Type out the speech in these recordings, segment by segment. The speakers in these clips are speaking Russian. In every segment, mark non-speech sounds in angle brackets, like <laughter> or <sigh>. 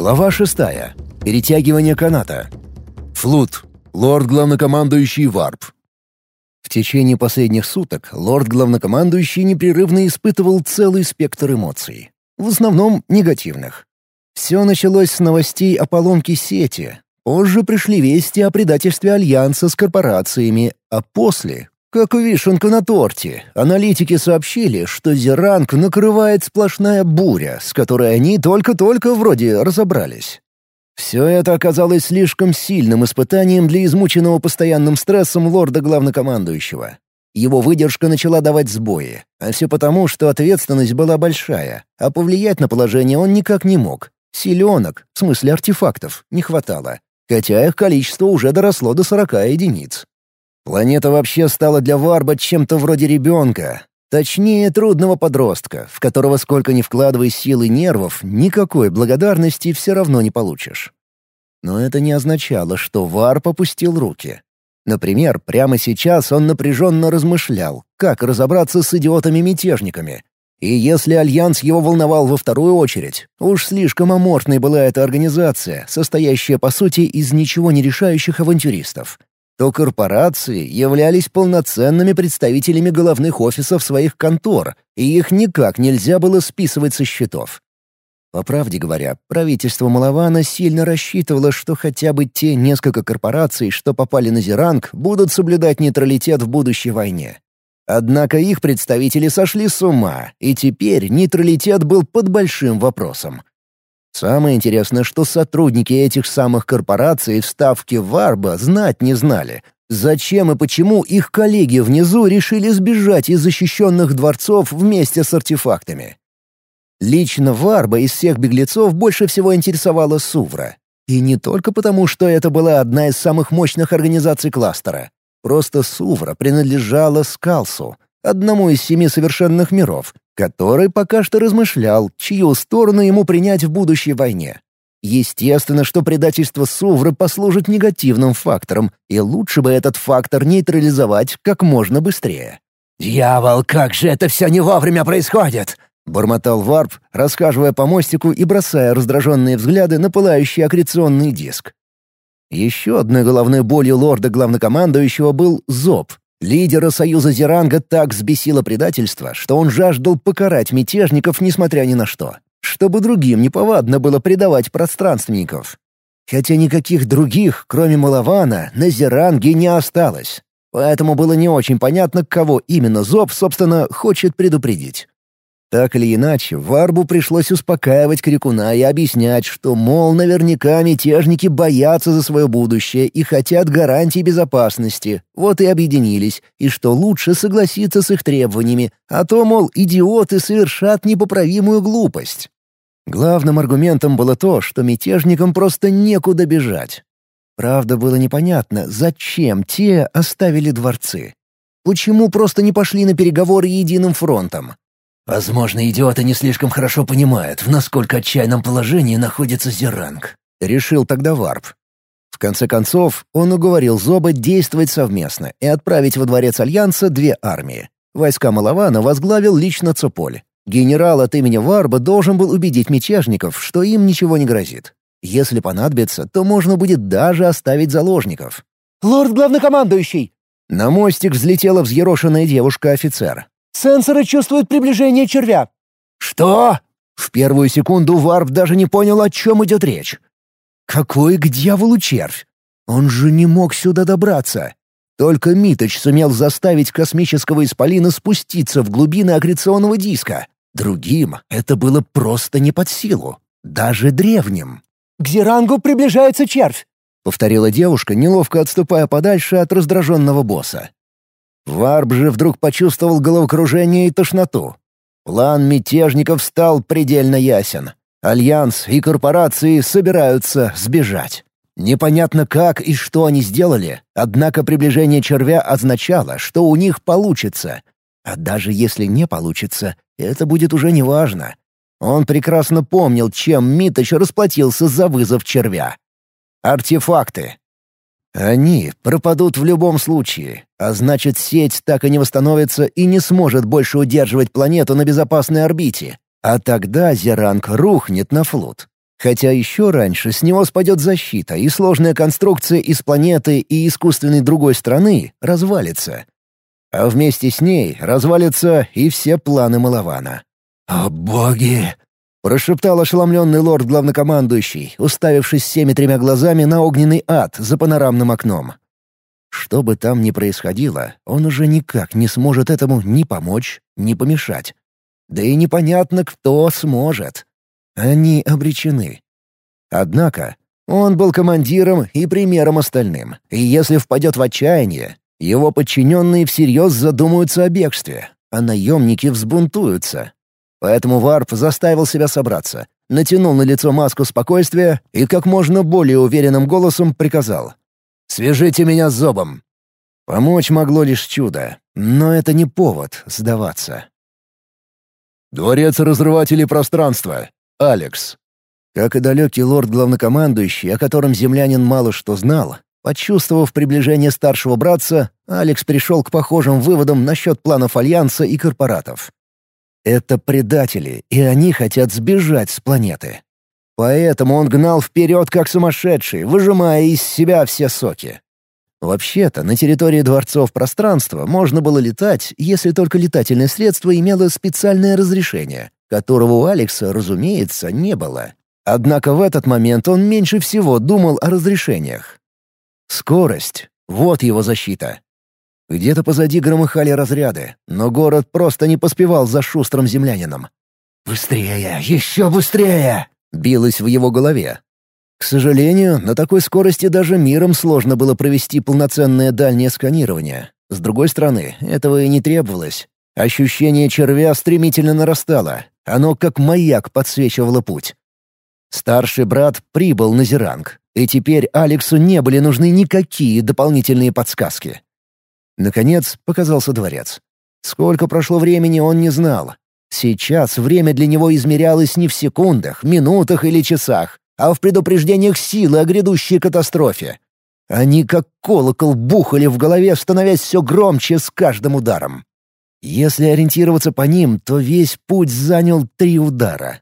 Глава шестая. Перетягивание каната. Флут. Лорд-главнокомандующий Варп. В течение последних суток лорд-главнокомандующий непрерывно испытывал целый спектр эмоций. В основном негативных. Все началось с новостей о поломке сети. Позже пришли вести о предательстве Альянса с корпорациями, а после как вишенка на торте, аналитики сообщили, что Зеранг накрывает сплошная буря, с которой они только-только вроде разобрались. Все это оказалось слишком сильным испытанием для измученного постоянным стрессом лорда-главнокомандующего. Его выдержка начала давать сбои, а все потому, что ответственность была большая, а повлиять на положение он никак не мог. Силенок, в смысле артефактов, не хватало, хотя их количество уже доросло до 40 единиц. Планета вообще стала для Варба чем-то вроде ребенка. Точнее, трудного подростка, в которого сколько ни вкладывай силы нервов, никакой благодарности все равно не получишь. Но это не означало, что Варп опустил руки. Например, прямо сейчас он напряженно размышлял, как разобраться с идиотами-мятежниками. И если Альянс его волновал во вторую очередь, уж слишком аморфной была эта организация, состоящая по сути из ничего не решающих авантюристов — то корпорации являлись полноценными представителями головных офисов своих контор, и их никак нельзя было списывать со счетов. По правде говоря, правительство Малавана сильно рассчитывало, что хотя бы те несколько корпораций, что попали на Зеранг, будут соблюдать нейтралитет в будущей войне. Однако их представители сошли с ума, и теперь нейтралитет был под большим вопросом. Самое интересное, что сотрудники этих самых корпораций в ставке Варба знать не знали, зачем и почему их коллеги внизу решили сбежать из защищенных дворцов вместе с артефактами. Лично Варба из всех беглецов больше всего интересовала Сувра. И не только потому, что это была одна из самых мощных организаций кластера. Просто Сувра принадлежала Скалсу, одному из семи совершенных миров, который пока что размышлял, чью сторону ему принять в будущей войне. Естественно, что предательство Сувры послужит негативным фактором, и лучше бы этот фактор нейтрализовать как можно быстрее. «Дьявол, как же это все не вовремя происходит!» — бормотал Варп, рассказывая по мостику и бросая раздраженные взгляды на пылающий аккреционный диск. Еще одной головной болью лорда-главнокомандующего был Зоб, Лидера союза Зеранга так взбесило предательство, что он жаждал покарать мятежников несмотря ни на что, чтобы другим неповадно было предавать пространственников. Хотя никаких других, кроме Малавана, на Зеранге не осталось. Поэтому было не очень понятно, кого именно Зоб, собственно, хочет предупредить. Так или иначе, Варбу пришлось успокаивать Крикуна и объяснять, что, мол, наверняка мятежники боятся за свое будущее и хотят гарантий безопасности, вот и объединились, и что лучше согласиться с их требованиями, а то, мол, идиоты совершат непоправимую глупость. Главным аргументом было то, что мятежникам просто некуда бежать. Правда, было непонятно, зачем те оставили дворцы. Почему просто не пошли на переговоры единым фронтом? Возможно, идиоты не слишком хорошо понимают, в насколько отчаянном положении находится Зеранг. Решил тогда Варп. В конце концов, он уговорил Зоба действовать совместно и отправить во дворец Альянса две армии. Войска Малавана возглавил лично Цополь. Генерал от имени Варба должен был убедить мятежников, что им ничего не грозит. Если понадобится, то можно будет даже оставить заложников. «Лорд главнокомандующий!» На мостик взлетела взъерошенная девушка-офицер. Сенсоры чувствуют приближение червя». «Что?» В первую секунду Варп даже не понял, о чем идет речь. «Какой к дьяволу червь? Он же не мог сюда добраться». Только Миточ сумел заставить космического исполина спуститься в глубины аккреционного диска. Другим это было просто не под силу. Даже древним. «К Зерангу приближается червь!» — повторила девушка, неловко отступая подальше от раздраженного босса. Варп же вдруг почувствовал головокружение и тошноту. План мятежников стал предельно ясен. Альянс и корпорации собираются сбежать. Непонятно как и что они сделали, однако приближение червя означало, что у них получится. А даже если не получится, это будет уже неважно. Он прекрасно помнил, чем Миточ расплатился за вызов червя. Артефакты. Они пропадут в любом случае, а значит сеть так и не восстановится и не сможет больше удерживать планету на безопасной орбите. А тогда Зеранг рухнет на флот. Хотя еще раньше с него спадет защита, и сложная конструкция из планеты и искусственной другой страны развалится. А вместе с ней развалятся и все планы Малавана. «О боги!» — прошептал ошеломленный лорд-главнокомандующий, уставившись всеми тремя глазами на огненный ад за панорамным окном. Что бы там ни происходило, он уже никак не сможет этому ни помочь, ни помешать. Да и непонятно, кто сможет. Они обречены. Однако он был командиром и примером остальным, и если впадет в отчаяние, его подчиненные всерьез задумаются о бегстве, а наемники взбунтуются. Поэтому Варп заставил себя собраться, натянул на лицо маску спокойствия и как можно более уверенным голосом приказал. «Свяжите меня с Зобом!» Помочь могло лишь чудо, но это не повод сдаваться. «Дворец разрывателей пространства. Алекс». Как и далекий лорд-главнокомандующий, о котором землянин мало что знал, почувствовав приближение старшего братца, Алекс пришел к похожим выводам насчет планов Альянса и корпоратов. Это предатели, и они хотят сбежать с планеты. Поэтому он гнал вперед как сумасшедший, выжимая из себя все соки. Вообще-то, на территории дворцов пространства можно было летать, если только летательное средство имело специальное разрешение, которого у Алекса, разумеется, не было. Однако в этот момент он меньше всего думал о разрешениях. Скорость — вот его защита. Где-то позади громыхали разряды, но город просто не поспевал за шустрым землянином. «Быстрее! Еще быстрее!» — билось в его голове. К сожалению, на такой скорости даже миром сложно было провести полноценное дальнее сканирование. С другой стороны, этого и не требовалось. Ощущение червя стремительно нарастало. Оно как маяк подсвечивало путь. Старший брат прибыл на Зеранг, и теперь Алексу не были нужны никакие дополнительные подсказки. Наконец показался дворец. Сколько прошло времени, он не знал. Сейчас время для него измерялось не в секундах, минутах или часах, а в предупреждениях силы о грядущей катастрофе. Они как колокол бухали в голове, становясь все громче с каждым ударом. Если ориентироваться по ним, то весь путь занял три удара.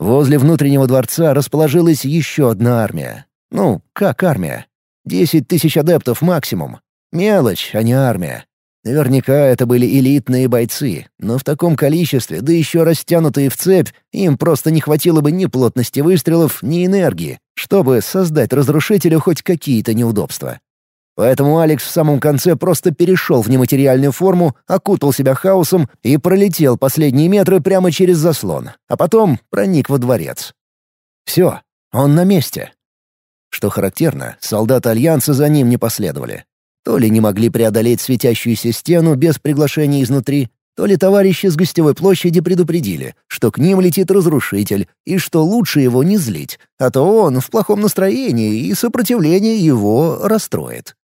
Возле внутреннего дворца расположилась еще одна армия. Ну, как армия? Десять тысяч адептов максимум. Мелочь, а не армия. Наверняка это были элитные бойцы, но в таком количестве, да еще растянутые в цепь, им просто не хватило бы ни плотности выстрелов, ни энергии, чтобы создать разрушителю хоть какие-то неудобства. Поэтому Алекс в самом конце просто перешел в нематериальную форму, окутал себя хаосом и пролетел последние метры прямо через заслон, а потом проник во дворец. Все, он на месте. Что характерно, солдаты Альянса за ним не последовали. То ли не могли преодолеть светящуюся стену без приглашения изнутри, то ли товарищи с гостевой площади предупредили, что к ним летит разрушитель, и что лучше его не злить, а то он в плохом настроении, и сопротивление его расстроит.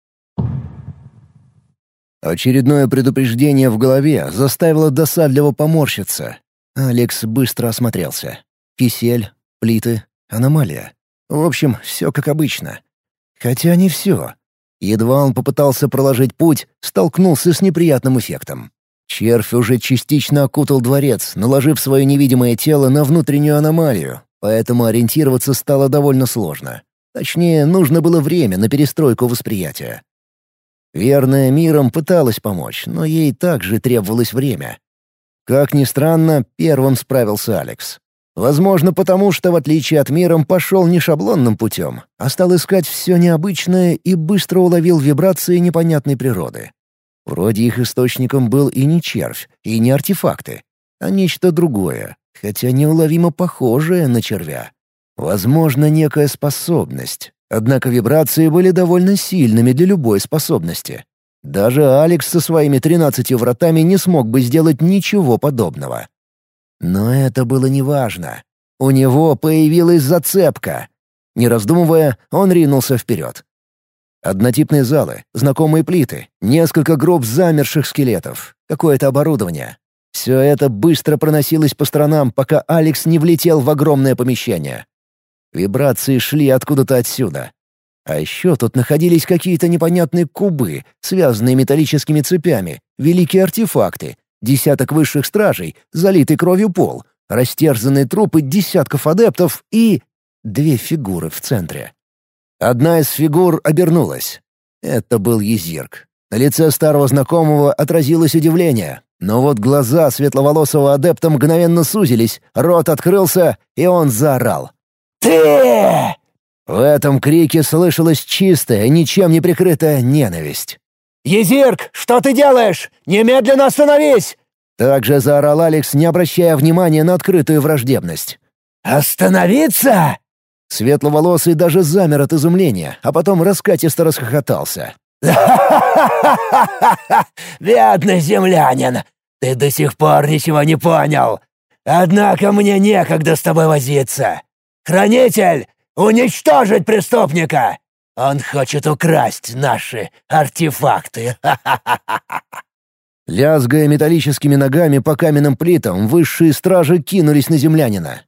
Очередное предупреждение в голове заставило досадливо поморщиться. Алекс быстро осмотрелся. Кисель, плиты, аномалия. В общем, все как обычно. Хотя не все. Едва он попытался проложить путь, столкнулся с неприятным эффектом. Червь уже частично окутал дворец, наложив свое невидимое тело на внутреннюю аномалию, поэтому ориентироваться стало довольно сложно. Точнее, нужно было время на перестройку восприятия. Верная миром пыталась помочь, но ей также требовалось время. Как ни странно, первым справился Алекс. Возможно, потому что, в отличие от миром, пошел не шаблонным путем, а стал искать все необычное и быстро уловил вибрации непонятной природы. Вроде их источником был и не червь, и не артефакты, а нечто другое, хотя неуловимо похожее на червя. Возможно, некая способность, однако вибрации были довольно сильными для любой способности. Даже Алекс со своими тринадцатью вратами не смог бы сделать ничего подобного. Но это было неважно. У него появилась зацепка. Не раздумывая, он ринулся вперед. Однотипные залы, знакомые плиты, несколько групп замерших скелетов, какое-то оборудование. Все это быстро проносилось по сторонам, пока Алекс не влетел в огромное помещение. Вибрации шли откуда-то отсюда. А еще тут находились какие-то непонятные кубы, связанные металлическими цепями, великие артефакты, десяток высших стражей, залитый кровью пол, растерзанные трупы десятков адептов и... две фигуры в центре. Одна из фигур обернулась. Это был Езирк. На лице старого знакомого отразилось удивление, но вот глаза светловолосого адепта мгновенно сузились, рот открылся, и он заорал. «Ты!» В этом крике слышалась чистая, ничем не прикрытая ненависть. «Езирк, что ты делаешь? Немедленно остановись!» Также заорал Алекс, не обращая внимания на открытую враждебность. «Остановиться?» Светловолосый даже замер от изумления, а потом раскатисто расхохотался. <laughs> «Бедный землянин! Ты до сих пор ничего не понял! Однако мне некогда с тобой возиться! Хранитель, уничтожить преступника! Он хочет украсть наши артефакты! <laughs> Лязгая металлическими ногами по каменным плитам, высшие стражи кинулись на землянина.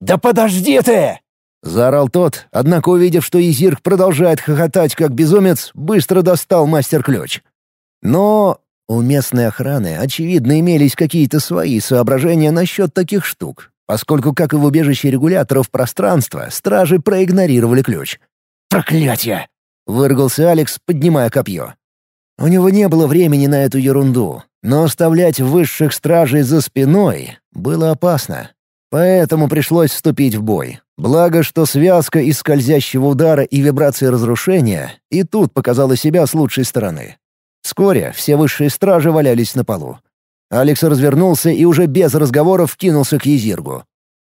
«Да подожди ты!» Заорал тот, однако, увидев, что Изирк продолжает хохотать как безумец, быстро достал мастер-ключ. Но у местной охраны, очевидно, имелись какие-то свои соображения насчет таких штук, поскольку, как и в убежище регуляторов пространства, стражи проигнорировали ключ. «Проклятие!» — выргался Алекс, поднимая копье. У него не было времени на эту ерунду, но оставлять высших стражей за спиной было опасно. Поэтому пришлось вступить в бой. Благо, что связка из скользящего удара и вибрации разрушения и тут показала себя с лучшей стороны. Вскоре все высшие стражи валялись на полу. Алекс развернулся и уже без разговоров кинулся к Езиргу.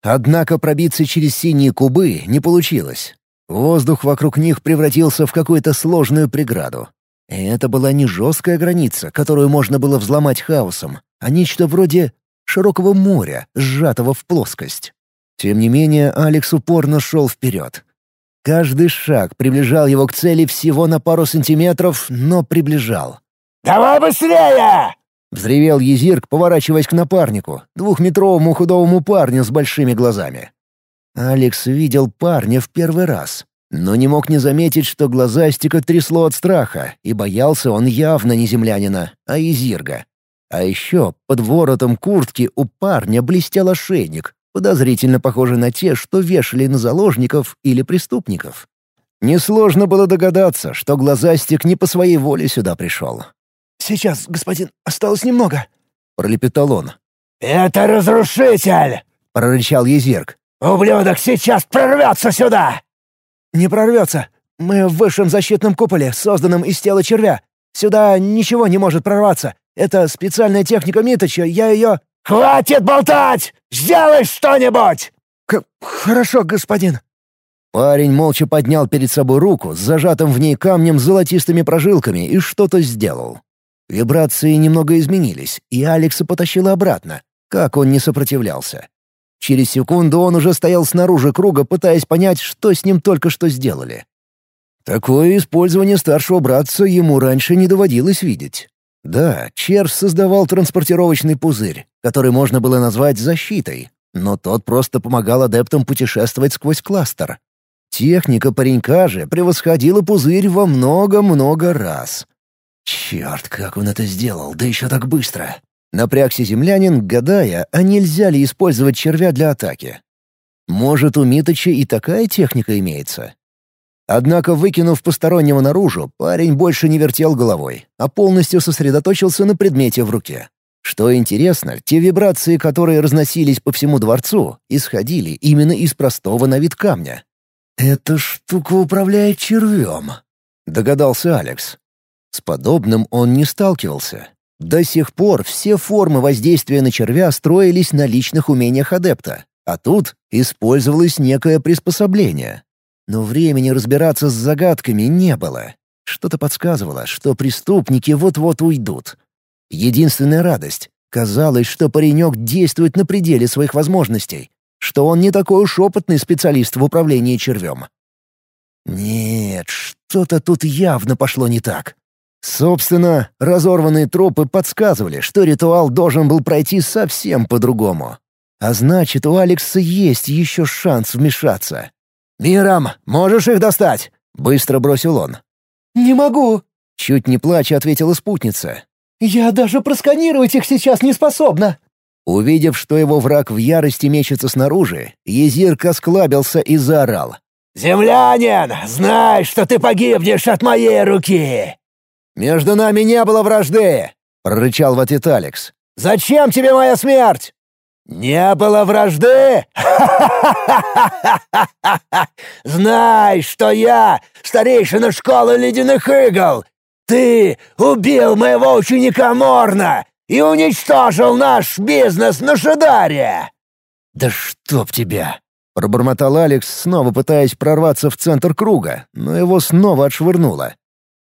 Однако пробиться через синие кубы не получилось. Воздух вокруг них превратился в какую-то сложную преграду. И это была не жесткая граница, которую можно было взломать хаосом, а нечто вроде широкого моря, сжатого в плоскость. Тем не менее, Алекс упорно шел вперед. Каждый шаг приближал его к цели всего на пару сантиметров, но приближал. «Давай быстрее!» — взревел Езирк, поворачиваясь к напарнику, двухметровому худому парню с большими глазами. Алекс видел парня в первый раз, но не мог не заметить, что глазастика трясло от страха, и боялся он явно не землянина, а Езирга. А еще под воротом куртки у парня блестел ошейник, подозрительно похожий на те, что вешали на заложников или преступников. Несложно было догадаться, что глазастик не по своей воле сюда пришел. «Сейчас, господин, осталось немного», — пролепетал он. «Это разрушитель!» — прорычал Езерк. «Ублюдок сейчас прорвется сюда!» «Не прорвется. Мы в высшем защитном куполе, созданном из тела червя. Сюда ничего не может прорваться. Это специальная техника Миточа, я ее...» «Хватит болтать! Сделай что-нибудь!» К «Хорошо, господин». Парень молча поднял перед собой руку с зажатым в ней камнем с золотистыми прожилками и что-то сделал. Вибрации немного изменились, и Алекса потащило обратно. Как он не сопротивлялся. Через секунду он уже стоял снаружи круга, пытаясь понять, что с ним только что сделали. Такое использование старшего братца ему раньше не доводилось видеть. Да, червь создавал транспортировочный пузырь, который можно было назвать защитой, но тот просто помогал адептам путешествовать сквозь кластер. Техника паренька же превосходила пузырь во много-много раз. Черт, как он это сделал, да еще так быстро. Напрягся землянин, гадая, а нельзя ли использовать червя для атаки. Может, у Миточа и такая техника имеется? Однако, выкинув постороннего наружу, парень больше не вертел головой, а полностью сосредоточился на предмете в руке. Что интересно, те вибрации, которые разносились по всему дворцу, исходили именно из простого на вид камня. «Эта штука управляет червем», — догадался Алекс. С подобным он не сталкивался. До сих пор все формы воздействия на червя строились на личных умениях адепта, а тут использовалось некое приспособление, но времени разбираться с загадками не было. Что-то подсказывало, что преступники вот-вот уйдут. Единственная радость — казалось, что паренек действует на пределе своих возможностей, что он не такой уж опытный специалист в управлении червем. Нет, что-то тут явно пошло не так. Собственно, разорванные трупы подсказывали, что ритуал должен был пройти совсем по-другому. А значит, у Алекса есть еще шанс вмешаться. «Мирам, можешь их достать?» — быстро бросил он. «Не могу», — чуть не плача ответила спутница. «Я даже просканировать их сейчас не способна». Увидев, что его враг в ярости мечется снаружи, Езирк осклабился и заорал. «Землянин, знай, что ты погибнешь от моей руки!» «Между нами не было вражды!» — прорычал в ответ Алекс. «Зачем тебе моя смерть?» «Не было вражды? <laughs> Знай, что я старейшина школы ледяных игл! Ты убил моего ученика Морна и уничтожил наш бизнес на Шидаре!» «Да чтоб тебя!» — пробормотал Алекс, снова пытаясь прорваться в центр круга, но его снова отшвырнуло.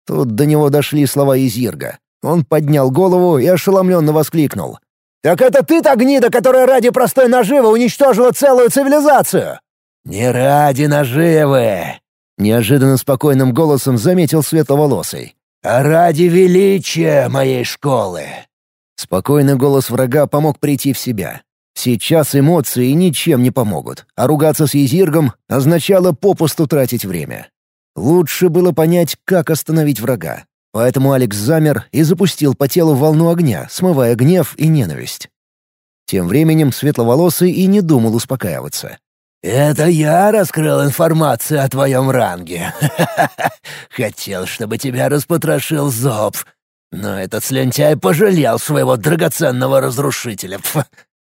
Тут до него дошли слова Изирга. Он поднял голову и ошеломленно воскликнул. «Так это ты та гнида, которая ради простой наживы уничтожила целую цивилизацию?» «Не ради наживы!» — неожиданно спокойным голосом заметил светловолосый. «А ради величия моей школы!» Спокойный голос врага помог прийти в себя. Сейчас эмоции ничем не помогут, а ругаться с Езиргом означало попусту тратить время. Лучше было понять, как остановить врага. Поэтому Алекс замер и запустил по телу волну огня, смывая гнев и ненависть. Тем временем светловолосый и не думал успокаиваться. «Это я раскрыл информацию о твоем ранге. <laughs> Хотел, чтобы тебя распотрошил Зоб, но этот слюнтяй пожалел своего драгоценного разрушителя.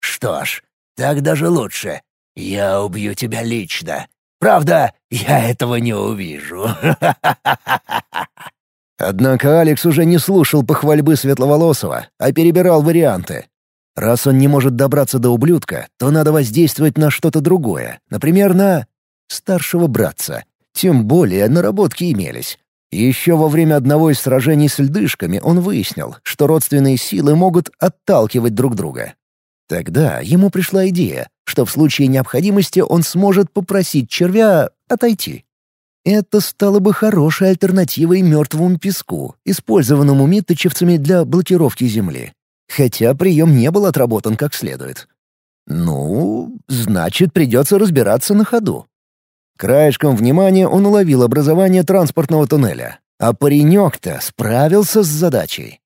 Что ж, так даже лучше. Я убью тебя лично. Правда, я этого не увижу. <laughs> Однако Алекс уже не слушал похвальбы Светловолосого, а перебирал варианты. Раз он не может добраться до ублюдка, то надо воздействовать на что-то другое, например, на старшего братца. Тем более наработки имелись. Еще во время одного из сражений с льдышками он выяснил, что родственные силы могут отталкивать друг друга. Тогда ему пришла идея, что в случае необходимости он сможет попросить червя отойти. Это стало бы хорошей альтернативой мертвому песку, использованному миточевцами для блокировки земли. Хотя прием не был отработан как следует. Ну, значит, придется разбираться на ходу. Краешком внимания он уловил образование транспортного туннеля. А паренек-то справился с задачей.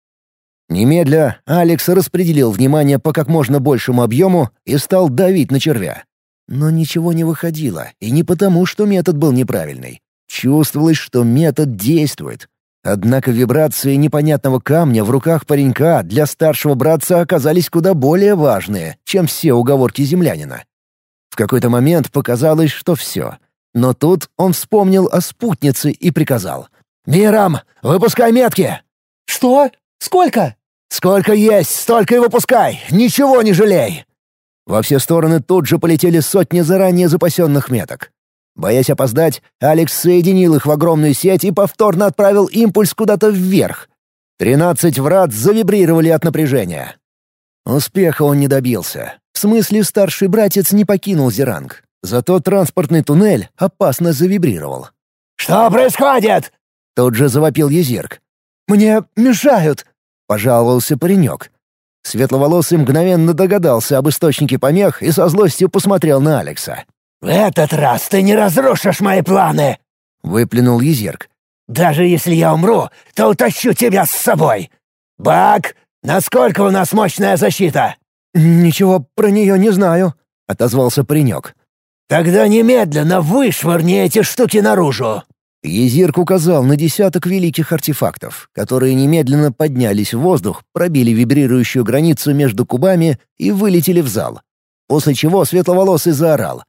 Немедля Алекс распределил внимание по как можно большему объему и стал давить на червя. Но ничего не выходило, и не потому, что метод был неправильный. Чувствовалось, что метод действует. Однако вибрации непонятного камня в руках паренька для старшего братца оказались куда более важные, чем все уговорки землянина. В какой-то момент показалось, что все — но тут он вспомнил о спутнице и приказал. «Мирам, выпускай метки!» «Что? Сколько?» «Сколько есть, столько и выпускай! Ничего не жалей!» Во все стороны тут же полетели сотни заранее запасенных меток. Боясь опоздать, Алекс соединил их в огромную сеть и повторно отправил импульс куда-то вверх. Тринадцать врат завибрировали от напряжения. Успеха он не добился. В смысле, старший братец не покинул Зеранг. Зато транспортный туннель опасно завибрировал. «Что происходит?» Тут же завопил Езирк. «Мне мешают», — пожаловался паренек. Светловолосый мгновенно догадался об источнике помех и со злостью посмотрел на Алекса. «В этот раз ты не разрушишь мои планы!» — выплюнул Езирк. «Даже если я умру, то утащу тебя с собой! Бак, насколько у нас мощная защита?» «Ничего про нее не знаю», — отозвался паренек. «Тогда немедленно вышвырни эти штуки наружу!» Езирк указал на десяток великих артефактов, которые немедленно поднялись в воздух, пробили вибрирующую границу между кубами и вылетели в зал. После чего светловолосый заорал.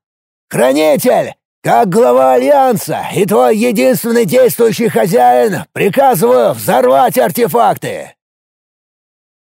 «Хранитель! Как глава Альянса и твой единственный действующий хозяин, приказываю взорвать артефакты!»